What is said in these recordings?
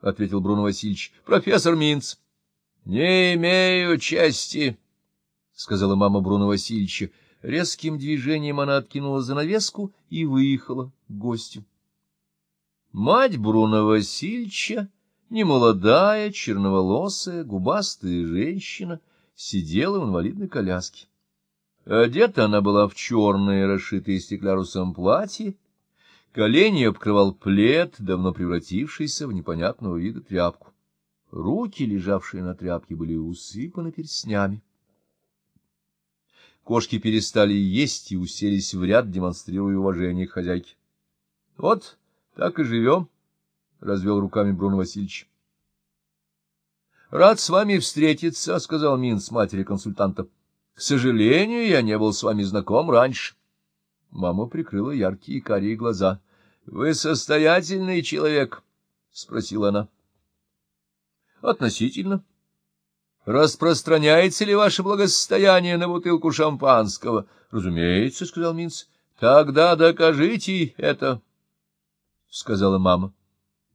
— ответил Бруно Васильевич. — Профессор Минц. — Не имею чести, — сказала мама Бруно Васильевича. Резким движением она откинула занавеску и выехала к гостю. Мать Бруно Васильевича, немолодая, черноволосая, губастая женщина, сидела в инвалидной коляске. Одета она была в черное, расшитое стеклярусом платье, колени обкрывал плед, давно превратившийся в непонятного вида тряпку. Руки, лежавшие на тряпке, были усыпаны перстнями. Кошки перестали есть и уселись в ряд, демонстрируя уважение к хозяйке. — Вот так и живем, — развел руками Бруно Васильевич. — Рад с вами встретиться, — сказал Минц матери консультанта. — К сожалению, я не был с вами знаком раньше. Мама прикрыла яркие карие глаза. — Вы состоятельный человек? — спросила она. — Относительно. — Распространяется ли ваше благосостояние на бутылку шампанского? — Разумеется, — сказал Минц. — Тогда докажите это, — сказала мама.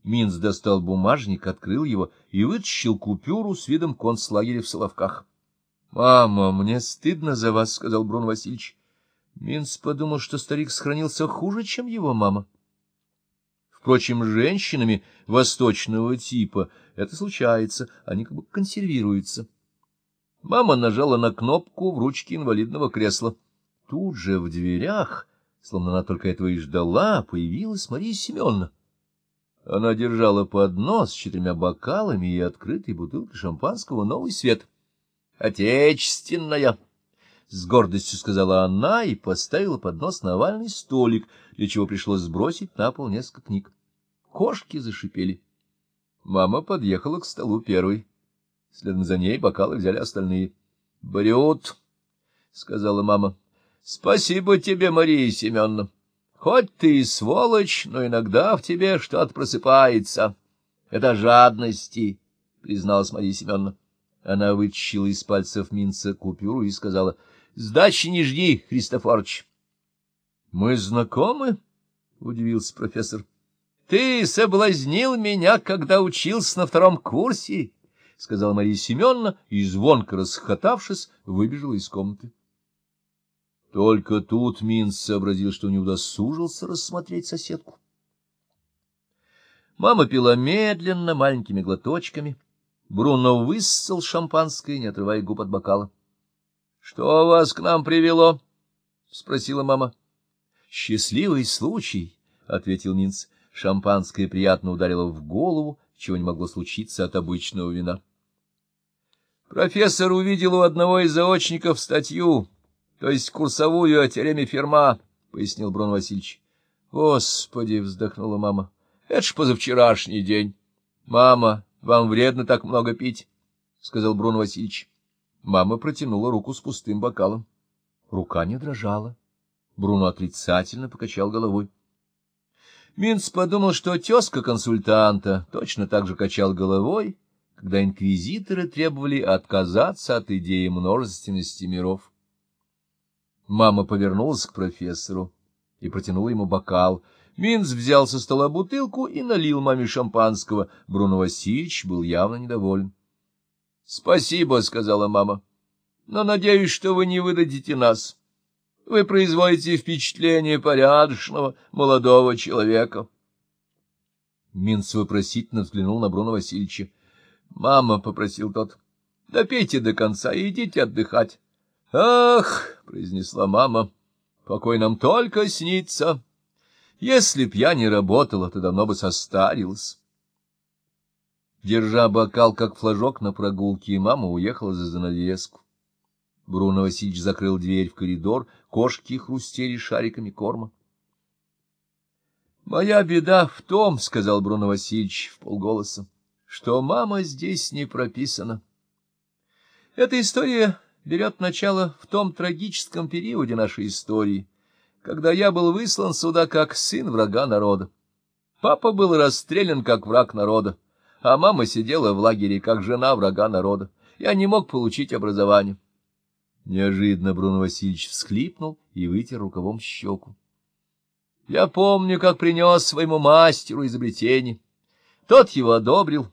Минц достал бумажник, открыл его и вытащил купюру с видом концлагеря в Соловках. — Мама, мне стыдно за вас, — сказал Брун Васильевич. Минц подумал, что старик сохранился хуже, чем его мама. Впрочем, женщинами восточного типа это случается, они как бы консервируются. Мама нажала на кнопку в ручке инвалидного кресла. Тут же в дверях, словно она только этого и ждала, появилась Мария Семеновна. Она держала поднос с четырьмя бокалами и открытой бутылкой шампанского «Новый свет». «Отечественная!» — с гордостью сказала она и поставила поднос на овальный столик, для чего пришлось сбросить на пол несколько книг. Кошки зашипели. Мама подъехала к столу первой. Следом за ней бокалы взяли остальные. — Брют, — сказала мама. — Спасибо тебе, Мария Семеновна. Хоть ты и сволочь, но иногда в тебе что-то просыпается. Это жадности, — призналась Мария Семеновна. Она вытащила из пальцев Минца купюру и сказала, — Сдачи не жди, Христофорович. — Мы знакомы? — удивился профессор. — Ты соблазнил меня, когда учился на втором курсе, — сказала Мария Семеновна и, звонко расхотавшись, выбежала из комнаты. Только тут Минц сообразил, что не удосужился рассмотреть соседку. Мама пила медленно, маленькими глоточками. Бруно высосал шампанское, не отрывая губ от бокала. — Что вас к нам привело? — спросила мама. — Счастливый случай, — ответил Минц. Шампанское приятно ударило в голову, чего не могло случиться от обычного вина. Профессор увидел у одного из заочников статью — То есть курсовую о теореме Ферма, — пояснил Брон Васильевич. — Господи! — вздохнула мама. — Это ж позавчерашний день. — Мама, вам вредно так много пить, — сказал Брон Васильевич. Мама протянула руку с пустым бокалом. Рука не дрожала. Бруно отрицательно покачал головой. Минц подумал, что тезка консультанта точно так же качал головой, когда инквизиторы требовали отказаться от идеи множественности миров. Мама повернулась к профессору и протянула ему бокал. Минц взял со стола бутылку и налил маме шампанского. Бруно Васильевич был явно недоволен. — Спасибо, — сказала мама, — но надеюсь, что вы не выдадите нас. Вы производите впечатление порядочного молодого человека. Минц вопросительно взглянул на Бруно Васильевича. — Мама, — попросил тот, — допейте до конца и идите отдыхать. «Ах!» — произнесла мама, — «покой нам только снится. Если б я не работала, то давно бы состарилась». Держа бокал, как флажок на прогулке, мама уехала за занавеску. Бруно Васильевич закрыл дверь в коридор, кошки хрустели шариками корма. — Моя беда в том, — сказал Бруно Васильевич в полголоса, — что мама здесь не прописана. Эта история берет начало в том трагическом периоде нашей истории, когда я был выслан сюда как сын врага народа. Папа был расстрелян как враг народа, а мама сидела в лагере как жена врага народа. Я не мог получить образование. Неожиданно Бруно Васильевич всхлипнул и вытер рукавом щеку. Я помню, как принес своему мастеру изобретение. Тот его одобрил,